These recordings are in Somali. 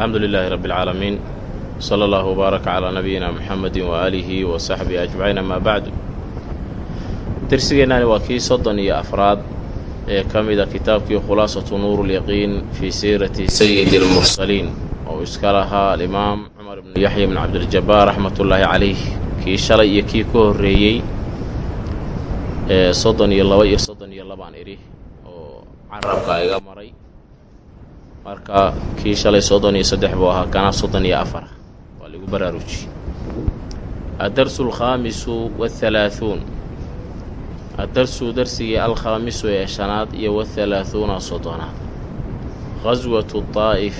alxamdu lilaahi rabbi اlcaalamiin sala allahu wbaaraka calaa nabiyina muxamedi waaalihi wa saxbihi ajmaciin amaa bacdu dersigeennaani waa kii soddon iyo afraad ee ka mida kitaabkii khulaasatu nuur lyaqiin fii siirati sayidi اlmursaliin oo iska lahaa alimaam cumar ibnu yaxya bn cabdiljabaar raxmatullaahi calayh kii shalay iyo kii ka horreeyey ee soddon iyo laba iyo soddon iyo labaan idhi oo carabka iga maray marka kii shalay soddon iyo saddex buu ahaa kana soddon iyo afar. Waa ligu baraaruji. Addarsu alkhaamisu wahalaahuun addarsu darsigii alkhaamisu ee shanaad iyo wahalaahuuna soddonaad. Khaswatu daa'if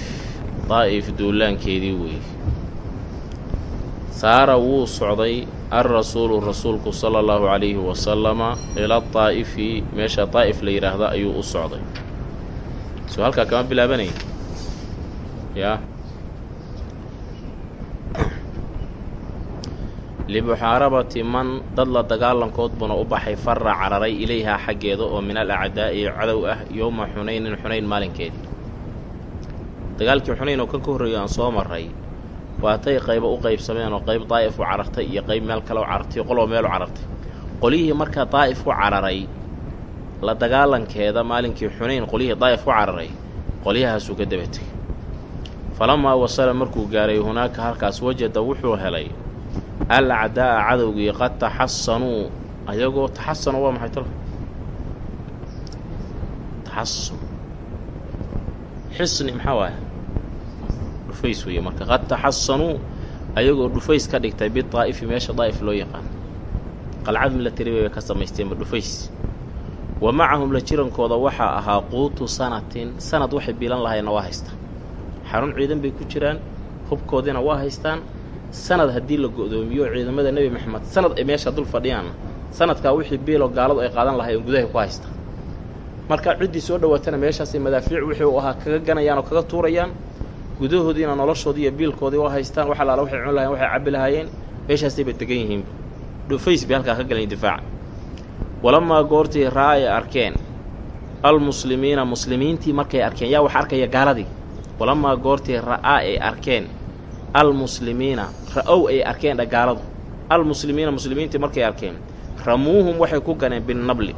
daa'if duulaankeedii weeye saara wuu socday alrasuulu rasuulku sala allahu calayhi wasalama ila daa'ifi meesha daa'if la yidhaahda ayuu u socday soo halkaa kama bilaabanaya yaa limuxaarabati man dad la dagaalankood buna u baxay farra cararay ilayhaa xaggeeda oo min al acdaa'i cadow ah yowma xunaynin xunayn maalinkeedii dagaalkii xunayn oo kan ka horreeyo aan soo maray waatay qaybo u qaybsameen oo qayb daa'if u carartay iyo qayb meel kale u carartay qoloo meel u carartay qolyihii markaa daa'if u cararay la dagaalankeeda maalinkii xunayn qolyihii daa'if u cararay qolyahaasuu ka dabatay falamaa wasala markuu gaaray hunaaka halkaas wajada wuxuu helay al acdaa'a cadowgii qad taxasanuu ayagoo taxasanu waa maxay talo taxasun xisni maxaa waaya dhufays weeye marka. Qad taxasanuu ayagoo dhufays ka dhigtay bidaa'ifi meesha daa'if loo yaqaan. Qalcad milatari bay ka samaysteenba dhufays wa macahum la jirankooda waxaa ahaa quutu sanatin sanad waxay biilan lahayna waa haystaan. Xarun ciidan bay ku jiraan hubkoodiina waa haystaan. Sanad haddii la go'doomiyo ciidamada nebi maxamed? Sanad ay meesha dul fadhiyaanna sanadkaa wixii biiloo gaaladu ay qaadan lahayen gudahay ku haystaan. Marka ciddii soo dhowaatana meeshaasay madaafiic wixii u ahaa kaga ganayaan oo kaga tuurayaan. Gudahoodiina noloshoodii iyo biilkoodii waa haystaan. Wax alaala waxay cun lahayen waxay cabbi lahaayeen. Meeshaasayba degan yihiinba dhufays bay halkaa ka galayn difaaca walamaa goortii raa ay arkeen almuslimiina muslimiintii markay arkeen yaa wax arkaya gaaladii? Walamaa goortii ra'aa ay arkeen almuslimiina ra'ow ay arkeen dha gaaladu. Almuslimiina muslimiintii markay arkeen ramuuhum waxay ku ganeen binnabli.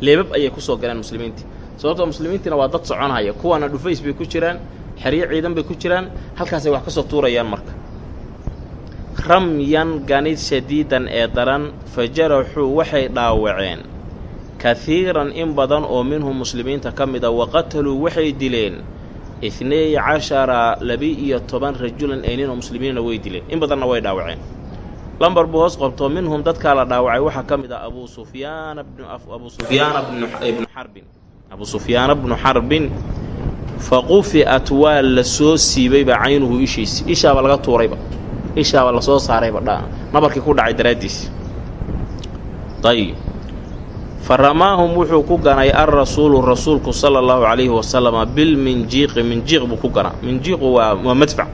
Leebab ayay ku soo galeen muslimiintii. Sababtoo muslimiintiina waa dad soconhaya kuwaana dhufays bay ku jiraan xeryo ciidan bay ku jiraan halkaasay wax ka soo tuurayaan marka ramyan ganid shadiidan ee daran fa jaraxuu waxay dhaawaceen. Kahiiran in badan oo minhum muslimiinta ka mid a wa qataluu waxay dileen. Itnay cashara laba-iyo toban rajulan ee ninoo muslimiinna way dileen. In badanna way dhaawaceen. Lambar buu hoos qabto minhum dadkaa la dhaawacay waxaa ka mid ah abuu sufyaana abuu sufyaana bnu xarbin abuu sufyaana bnu xarbin fa qufi'at waa la soo siibayba caynuhu ishiisi ishaaba laga tuurayba ishaaba la soo saarayba nabarkii ku dhacay daraaddiis. Ayib fa ramaahum wuxuu ku ganay alrasuulu rasuulku sala allahu calayhi wasalama bilminjiiqi minjiiq buu ku ganaa minjiiqu waa waa madfac.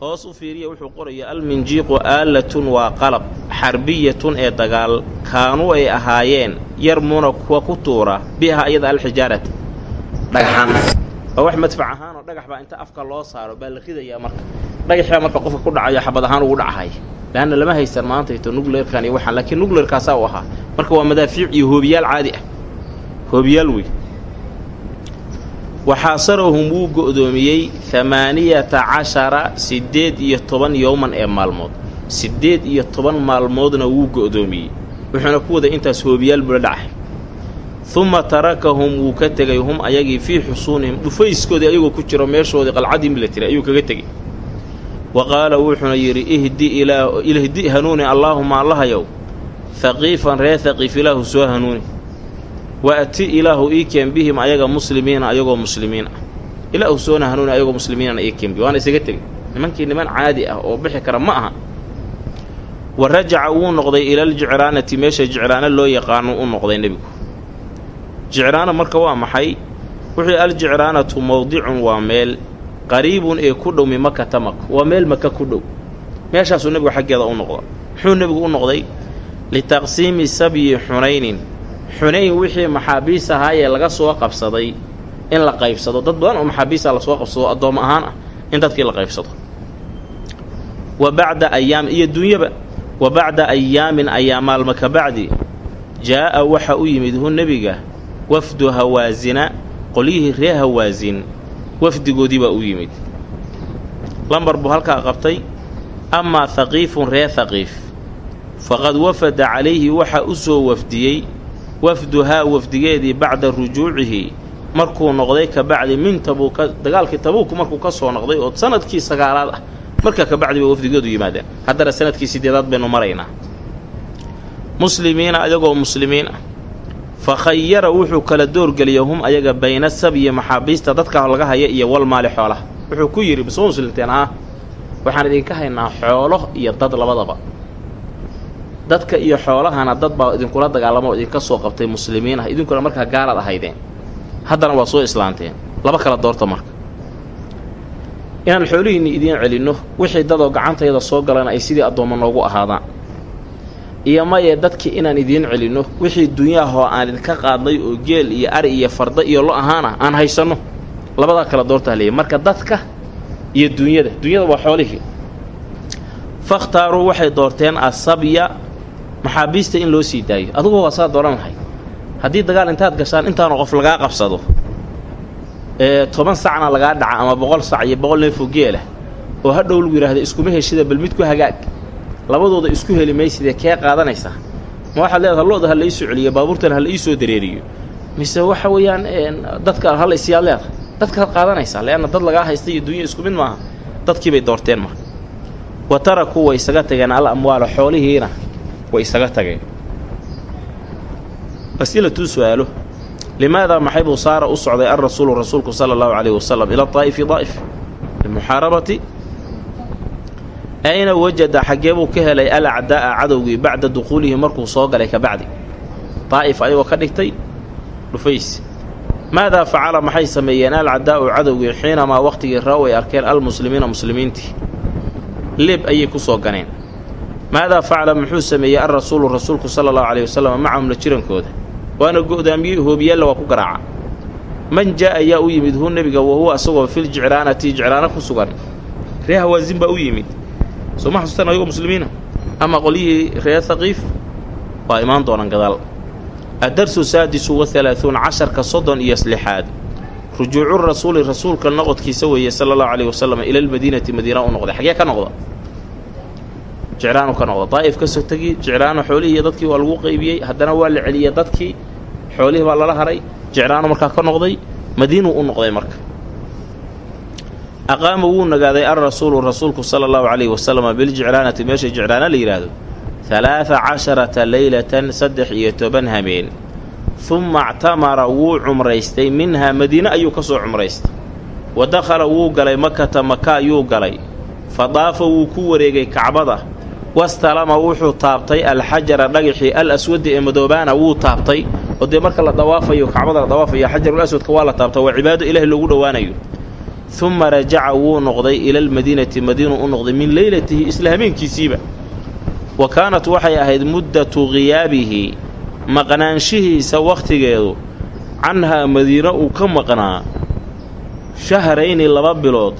Hoos u fiiriya wuxuu qoraya alminjiiqu aalatun waa qalab xarbiyatun ee dagaal kaanuu ay ahaayeen yarmuuna kuwa ku tuura biha iyada alxijaarata dhagaxaan waa wax madfac ahaan oo dhagax baa inta afka loo saaro baa la ridayaa marka dhagaxbaa marka qofka ku dhacayo xabad ahaan ugu dhacahaya leanna lama haysan maantayto nugleerkan iyo waxaan laakiin nugleerkaasaa u ahaa. Marka waa madaafiic iyo hoobiyaal caadi ah. Hoobiyaal wey waxaasarahum wuu go'doomiyey hamaaniyata cashara siddeed iyo toban yowman ee maalmood. Siddeed iyo toban maalmoodna wuu go'doomiyey wuxuuna ku waday intaas hoobiyaal bula dhacahay uma tarakahum wuu ka tegay. Hum ayagii fii xusuunihim dhufayskoodii ayagoo ku jiro meeshoodii qalcaddii milatiri ayuu kaga tegey wa qaala wuxuuna yidhi ihdi hanuuni allaahuma allahayow haqiifan ree haqiif ilaahu soo hanuuni. Waati ilaahu ii keen bihim ayaga muslimiina ayagoo muslimiin ah ilaahu soona hanuuni ayagoo muslimiinana ii keen bi. Waana isaga tegey. Nimankii niman caadi ah oo bixi kara ma aha. Wa rajaca wuu noqday ilaljicraanati meesha jicraano loo yaqaano u noqday nebigu. Jicraana marka waa maxay? Wuxuu aljicraanatu mowdicun waa meel qariibun ee ku dhow min makata maka waa meel maka ku dhow. Meeshaasuu nebigu xaggeeda u noqda muxuu nebigu u noqday? Litaqsiimi sabyi xunaynin. Xunayn wixii maxaabiis ahaayee laga soo qabsaday in la qaybsado. Dad badan oo maxaabiista la soo qabsado addoom ahaan ah in dadkii la qaybsado. Wa bacda ayaam iyo dunyaba wa bacda ayaamin ayaa maalma ka bacdi jaa'a waxa u yimid hu nebiga wafdu hawaasina qolyihii ree hawaasin wafdigoodii baa u yimid. Lambar buu halkaa qabtay amaa haqiifun ree haqiif faqad wafada calayhi waxaa u soo wafdiyey wafduhaa wafdigeedii bacda rujuucihi markuu noqday ka bacdi min tabuuka dagaalkii tabuuk markuu ka soo noqday oo sannadkii sagaalaad ah markaa ka bacdi bay wafdigeedu yimaadeen. Haddana sannadkii sideedaad baynu maraynaa muslimiina ayagoo muslimiin ah fa khayara wuxuu kala doorgeliyay hum ayaga bayna sabyi maxaabiista dadka laga haya iyo wal maali xoolaha wuxuu ku yidhi bisma muslimteen ah waxaan idinka haynaa xoolo iyo dad labadaba dadka iyo xoolahana dad baa idinkula dagaalamo oo idinka soo qabtay muslimiin ah idinkuna markaa gaalaad ahaydeen haddana waa soo islaanteen laba kala doorta marka inaan xoolihiinni idiin celinno wixii dadoo gacantayada soo galana ay sidii addoommo noogu ahaadaan iyo maye dadkii inaan idiin celinno wixii dunyaahoo aan idinka qaadnay oo geel iyo ari iyo farda iyo lo ahaana aan haysanno. Labadaa kala doortaa leeyahy marka dadka iyo dunyada dunyada waa xoolihii. Fakhtaaruu waxay doorteen asabya maxaabiista in loo sii daayo. Adugu waa saa dooran lahay. Haddii dagaal intaad gashaan intaanu qof lagaa qabsado. Ee toban sacna lagaa dhaca ama boqol sac iyo boqol neefoo geelah oo hadhow lagu yidhaahda iskuma heshida bal mid hagaag labadooda isku heli maysidee kee qaadanaysaa ma waxaad leedaha lo-da ha la celiyo baabuurtana ha la iisoo dareeriyo. Mise waxa weeyaan dadka ha la isyaad leedahay. Dadkaad qaadanaysaa leanna dad lagaa haysta iyo dunya isku mid maaha dadkiibay doorteen marka wa tarakuu way isaga tageen al amwaala xoolihiina way isaga tageen. Asilatuu su'aalo. Limaadaa maxay buu saara u socday alrasuulu rasuulku sala allahu calayhi wasalam ila daa'ifi daa'if limuxaarabati ayna wajada xaggee buu ka helay al acdaa'a cadowgii bacda dukhuulihi markuu soo galay ka bacdi. Daa'if ayagoo ka dhigtay dhufays. Maadaa facala maxay sameeyeen alcadaa'u cadowgii xiinamaa wakhtigii raaw ay arkeen almuslimiina muslimiintii? Leeb ayay ku soo ganeen. Maadaa facala muxuu sameeyey alrasuulu rasuulku sala allahu calayhi wasalam macahum la jirankooda. Waana go'daamiyey hoobiyaalla waa ku garaaca man jaa'a yaa u yimid hu nebiga wahuwa asagoo fil jicraanati jicraano ku sugan. Ree hawaasin baa u yimid soo ma ayagoo muslimiina? Ama qolyihii reer haqiif waa imaan doonaan gadaal. Addarsu saadisu wa halaahuun casharka soddon iyo slixaad rujuucu rasuuli rasuulka noqodkiisa weeye sala allahu calayhi wasalam ila almadiinati madiina u noqday. Xagee ka noqda jicraanu ka noqda daa'if ka soo tegi jicraano xoolihii iyo dadkii waa lagu qaybiyey. Haddana waa la celiyey dadkii xoolihii baa lala haray. Jicraano markaa ka noqday madiinuu u noqday marka aqaama wuu nagaaday alrasuulu rasuulku sala allahu calayhi wasalama biljicraanati meesha jicraana la yidhaahdo halaada casharata leylatan saddex iyo toban hameen. Humma actamara wuu cumraystay minhaa madiine ayuu ka soo cumraystay. Wa dakhala wuu galay makata maka ayuu galay. Fa daafa wuu ku wareegay kacbada. Wastalama wuxuu taabtay alxajara dhagaxii al aswadi ee madoobaana wuu taabtay. Oo dee marka la dawaafayo kacbada la dawaafayo xajarul aswadka waa la taabta waa cibaado ilaahi loogu dhowaanayo humma rajaca wuu noqday ila almadiinati madiinuu u noqday min leylatihi isla habeenkiisiiba. Wa kaanat waxay ahayd muddatu khiyaabihi maqnaanshihiisa wakhtigeedu canhaa madiino uu ka maqnaa shahrayni laba bilood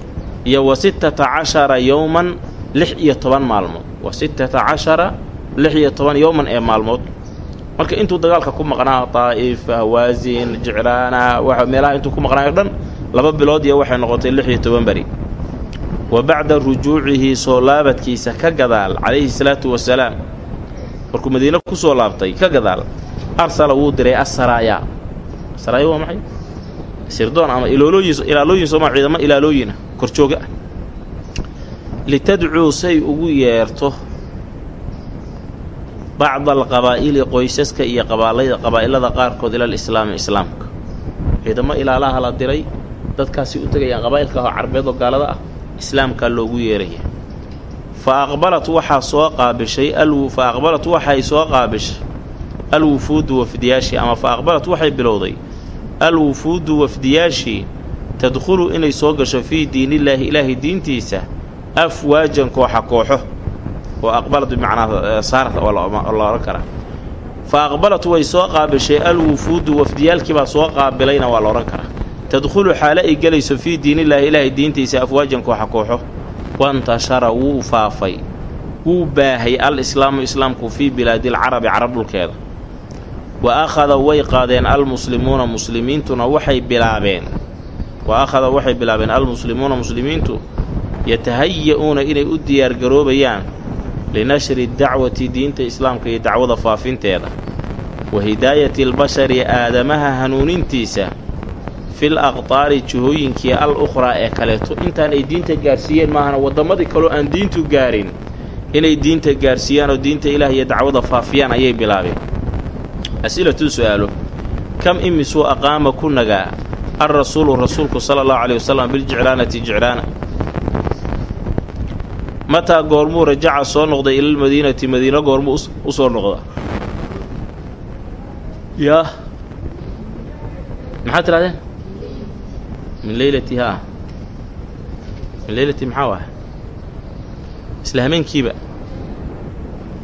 iyo wa sittata cashara yowman lix iyo toban maalmood. Wa sittata cashara lix iyo toban yowman ee maalmood. Marka intuu dagaalka ku maqnaa daa'if hawaasin jicraana waxa meelaha intuu ku maqnaayo dhan laba bilood iyo waxay noqotay lix iyo toban beri. Wa bacda rujuucihi soo laabadkiisa ka gadaal calayhi salaatu wasalaam. Markuu madiine ku soo laabtay ka gadaal arsala wuu diray asaraaya saraaya waa maxay? Sirdoon ama iloolooyin ilaalooyin sooma ciidamo ilaalooyina korjooga. Ah litadcuu say ugu yeerto bacda alqabaa'ili qoysaska iyo qabaa'ilada qaarkood ilal islaami islaamka. Ciidamo ilaalaha la diray dadkaasi u tegayaan qabaa'ilka ahoo carbeed oo gaalada ah islaamkaa loogu yeeraya. Fa aqbalat waxaa soo qaabishay fa aqbalat waxay soo qaabishay alwufuudu wafdiyaashii ama fa aqbalat waxay bilowday alwufuudu wafdiyaashii tadkhulu inay soo gasho fii diinillaahi ilaahay diintiisa afwaajan kooxa kooxo oo aqbalat bimacnaa saarat waa la odhan karaa fa aqbalat way soo qaabishay alwufuudu wafdiyaalkiibaa soo qaabilayna waa la odhan karaa tadkhulu xaale ay gelayso fii diinillaahi ilaahay diintiisa afwaajan kooxa kooxo. Wantashara wuu faafay. Wuu baahay al islaamu islaamku fii bilaadilcarabi carab dhulkeeda. Wa akhada way qaadeen almuslimuuna muslimiintuna waxay bilaabeen. Wa akhada waxay bilaabeen almuslimuuna muslimiintu yatahaya-uuna inay u diyaargaroobayaan linashri dacwati diinta islaamka iyo dacwada faafinteeda. Wa hidaayati albashari aadamaha hanuunintiisa fil aqtaari jihooyinkii al ukhraa ee kaleeto. Intaan ay diinta gaarsiiyeen maahana waddamadii kaloo aan diintu gaarin. Inay diinta gaarsiiyaan oo diinta ilaah iyo dacwada faafiyaan ayay bilaabeen. As'ilatun su'aalo. Kam imisuu aqaama ku nagaa alrasuulu rasuulku sala allahu caleyh wasalam biljiclaanati jiclaana. Mataa goormuu rajaca soo noqday ilalmadiinati madiino goormuu u soo noqda? Yaa. Maxaad tidhahdeen min leylati haa min leylati maxaa waay isla hameenkiiba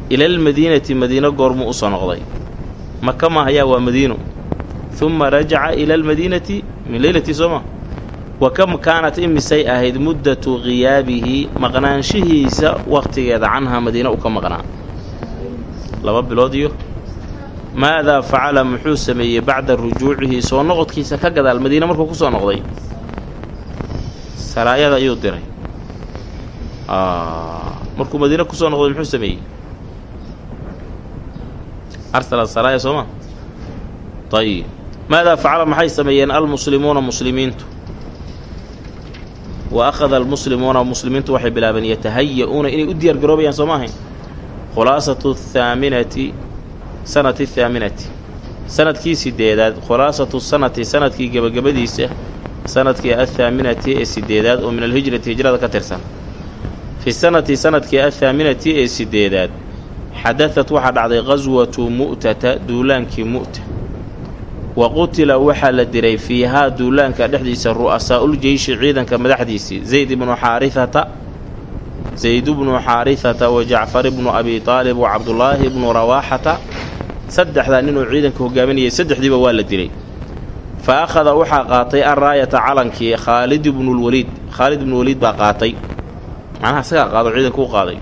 ilalmadiinati madiino goormuu u soo noqday maka maahayaa waa madiino uma rajaca ila almadiinati min leylati sooma wa kam kaanat imisay ahayd muddatu qiyaabihi maqnaanshihiisa wakhtigeeda canhaa madiina u ka maqnaa laba bilood iyo maadaa facala muxuu sameeyey bacda rujuucihi soo noqodkiisa ka gadaal madiine markuu ku soo noqday saraayada ayuu diray. Markuu madiine ku soo noqday muxuu sameeyey? Arsala saraaya sooma ayib maadaa facala maxay sameeyeen almuslimuuna muslimiintu? Wa akhada almuslimuuna muslimiintu waxay bilaabeen yatahaya-uuna inay u diyaar garoobayaan soo ma ahayn khulaasatu thaaminati sanati thaaminati. Sanadkii sideedaad khulaasatu sanati sannadkii gebagabadiisa sannadkii athaaminati ee sideedaad oo min alhijrati hijrada ka tirsan. Fi sanati sannadkii athaaminati ee sideedaad xadadat waxaa dhacday qaswatu mu'tata duulaankii mu'ta. Wa qutila waxaa la diray fiihaa duulaanka dhexdiisa ru'asaa'ul jeyshi ciidanka madaxdiisii zayd ibnu xaarihata zayd bnu xaarihata wa jacfar ibnu abi taalib wa cabdulaahi ibnu rawaaxata saddexdaa ninuu ciidanka hogaaminayay saddexdiiba waa la dilay fa akhada waxaa qaatay alraayata calankii khaalid ibnulweliid khaalid ibnuweliid baa qaatay macnaha isagaa qaado ciidanka u qaaday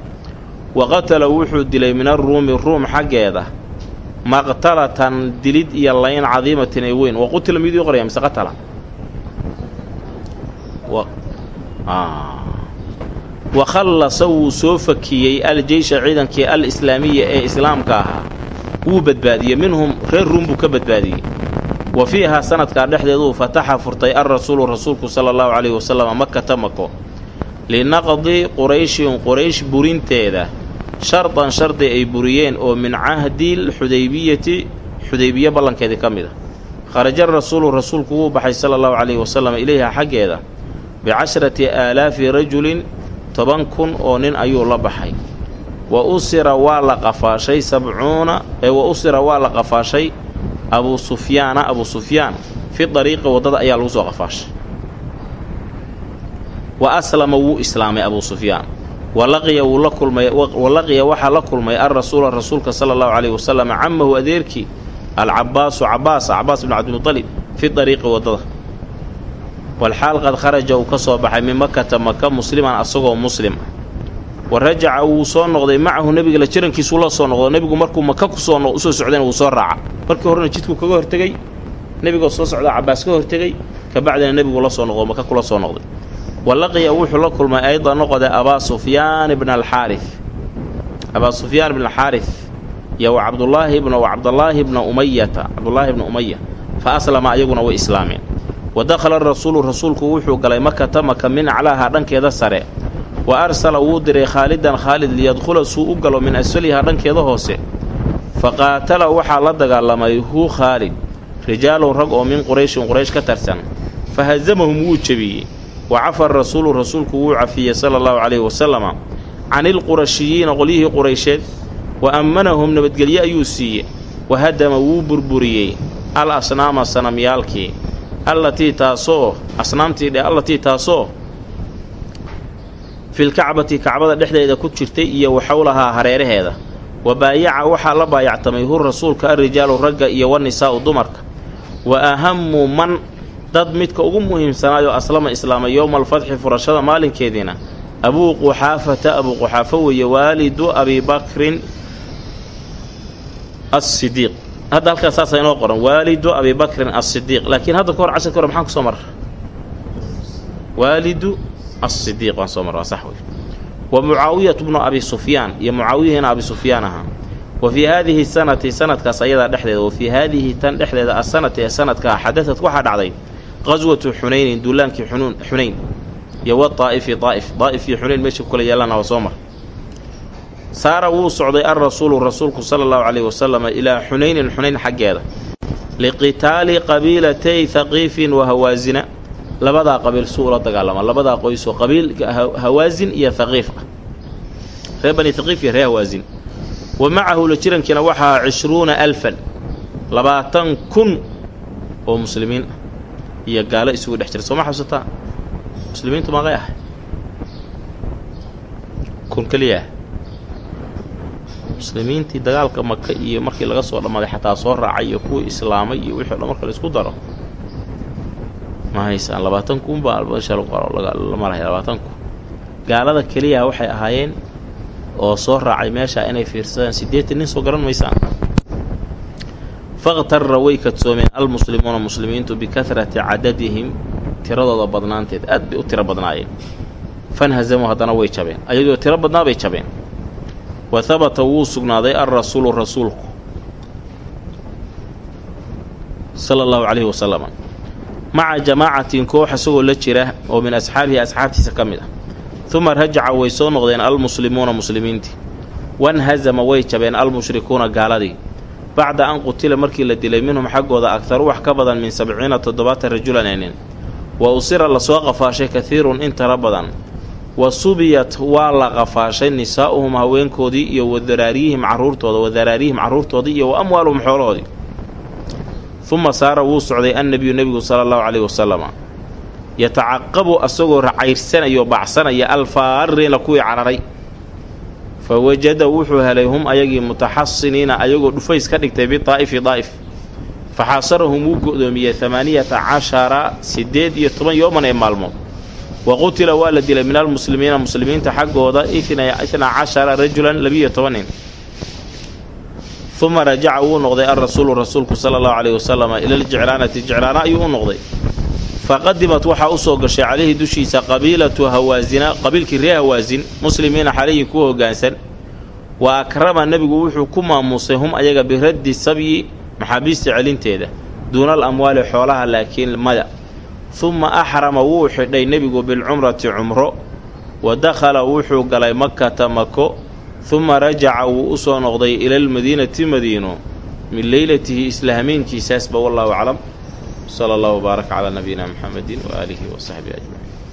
wa qatala wuxuu dilay min aruumi ruum xaggeeda maqtalatan dilid iyo layn cadiimatin ee weyn wa qutila miduu qoraya mise qatala wa khallasa wuu soo fakiyey aljeysha ciidankii al islaamiya ee islaamka ahaa wuu badbaadiyey minhum reer ruum buu ka badbaadiyey wa fiihaa sanadkaa dhexdeeduu fataxa furtay alrasuulu rasuulku sala allahu calayhi wasalam makata mako linaqdi qurayshin quraysh burinteeda. Shardan shardi ay buriyeen oo min cahdil xudaybiyati xudaybiye ballankeedii ka mid a kharaja rasuulu rasuulku wuu baxay sala allahu calayhi wasalam ilayha xaggeeda. Bicashrati aalaafi rajulin toban kun oo nin ayuu la baxay. Wa usira waa la qafaashay sabcuuna ee wa usira waa la qafaashay abuu sufyaana abuu sufyaan fi dariiqi waddada ayaa lagu soo qafaashay. Wa aslama wuu islaamay abuu sufyaan. Walaqiya wuu la kulmay walaqiya waxaa la kulmay alrasuula rasuulka sala allahu calayhi wasalam camahu adeerkii alcabbaasu cabbaasa cabbaas bnu cabdilmutalib fi dariiqi waddada. Walxaal qad kharaja uu ka soo baxay min makata maka musliman asagoo muslim wa rajaca wuu soo noqday macahu nebiga la jirankiisuu la soo noqdo. Nebigu markuu maka ku soo u soo socdayna wuu soo raaca. Markii horena jidkuu kaga hortegey nebigoo soo socda cabbaas ka hortegey kabacdina nebigu la soo noqdo maka kula soo noqday. Walaqiya wuxuu la kulmay ayda noqode abaa sufyaan bna alxaarif abaa sufyaan bna alxaarif iyo wa cabdulaahi bna wa cabdallaahi bna umayata cabdulaahi bna umaya fa aslama ayaguna way islaameen. Wa dakhala rasuulu rasuulku wuxuu galay makata maka min aclaaha dhankeeda sare wa arsala wuu diray khaalidan khaalid liyadkhula suu u galo min asfalihaa dhankeeda hoose. Fa qaatala waxaa la dagaalamay hu khaalid rijaalun rag oo min qurayshin quraysh ka tarsan fa hasamahum wuu jebiyey. Wa cafa rasuulu rasuulku wuu cafiyey sala allahu calayhi wasalama canilqurashiyiina qolyihii quraysheed. Wa ammanahum nabadgelye ayuu siiyey. Wa hadama wuu burburiyey. Al asnaama sanamyaalkii. Allatii taasoo asnaamtii dhe allatii taasoo filkacbati kacbada dhexdeeda ku jirtay iyo wa xowlahaa hareeraheeda. Wa baayaca waxaa la baayactamay hu rasuulka alrijaalu ragga iyo wanisaa'u dumarka. Wa ahamu man dad midka ugu muhiimsanaayoo aslama islaama yowma alfatxi furashada maalinkeediina abuu quxaafata abuu quxaafo weeye waalidu abibakrin asidiiq hadda halkaas saasa inoo qoran waalidu abibakrin asidiiq laakiin hadda ka hor casharka hore maxaan ku soo marra waalidu asidiiq waan soo marra waa wa mucaawiyatu bnu abi sufyaan iyo mucaawiyahina abi sufyaan ahaa wa fii haadihi sanati sanadkaas ayadaa dhexdeeda wa fii haadihi tan dhexdeeda asanati ee sanadkaa xadaad waxaa dhacday qaswatu xunaynin duulaankii xunayn iyo wa daa'ifi daa'if iyo xunayn meesha ku kala waa soo mar. Saara wuu socday alrasuulu rasuulku sala allahu calayhi wasalama ilaa xunaynin xunayn xaggeeda. Liqitaali qabiilatay haqiifin wa hawaasina labadaa qabiil su ula dagaalama. Labadaa qoysoo qabiil hawaasin iyo haqiif ah. Reer bani haqiif iyo reer hawaasin wa macahu la jirankiina waxaa cishruuna alfan labaatan kun oo muslimiin ah iyo gaalo isugu dhex jira sooma xabsataa muslimiintu maqay ahay kun keliyaah muslimiintii dagaalka maka iyo markii laga soo dhammaaday xataa soo raacay iyo kuwii islaamay iyo wixii o dhan marka la isku daro ma haysaan labaatan kun baa la maraya labaatan gaalada keliya waxay ahaayeen oo soo raacay meeshaa inay fiirsadaan. Siddeetan nin soo garan maysaan fakhtarra way kadsoomeen almuslimuuna muslimiintu bikahrati cadadihim tiradooda badnaanteed. Aad bay u tiro badnaayeen. Fanhasamuu haddana way jabeen. Ayadoo tiro badnaa bay jabeen. Wa habata wuu sugnaaday alrasuulu rasuulku. Sala allahu calayhi wasalam maca jamaacatin koox isagoo la jira oo min asxaabihi asxaabtiisa ka mid ah. Uma rajaca way soo noqdeen almuslimuuna muslimiintii wanhazama way jabeen almushrikuuna gaaladii. Bacda an qutila markii la dilay minhum xaggooda agharu wax ka badan min sabciina toddobaatan rajulan ee wa usira la soo qafaashay kahiirun in tara badan. Wa subiyat waa la qafaashay nisaa'uhum haweenkoodii iyo wa daraariyihim carruurtooda wa daraariyihim carruurtoodii iyo wa amwaaluhum xoolahoodii uma saara wuu socday annebiyu nebigu sala allahu calayhi wasalama yatacaqabu asagoo racayrsanayao bacsanaya alfaarina kuwii cararay fa wajada wuxuu helay hum ayagii mutaxasiniina ayagoo dhufays ka dhigtay bidaa'ifi daa'if fa xaasarahum wuu go'doomiyey hamaaniyata cashara siddeed iyo toban yooman ee maalmood wa qutila waa la dilay min almuslimiina muslimiinta xaggooda itna cashara rajulan labiiyo toban nin uma rajaca wuu noqday alrasuulu rasuulku sala allahu calayhi wasalama ila aljicraanati jicraana ayuu u noqday faqadimat waxaa u soo gashay calayhi dushiisa qabiilatu hawaasina qabiilkii reer hawaasin muslimiina xalayhi kuwa hoggaansan wa akrama nebigu wuxuu ku maamuusay hum ayaga biraddi sabyi maxaabiista celinteeda duuna al amwaali xoolaha laakiin maya humma axrama wuu xidhay nebigu bilcumrati cumro wa dakhala wuxuu galay makata mako humma rajaca wuu u soo noqday ila almadiinati madiino min leylatihi isla hameenkiisaasba wallahu aclam. Sala allahu wbaaraka calaa nabiyina muxamedin waaalihi wa saxbihi ajmaciin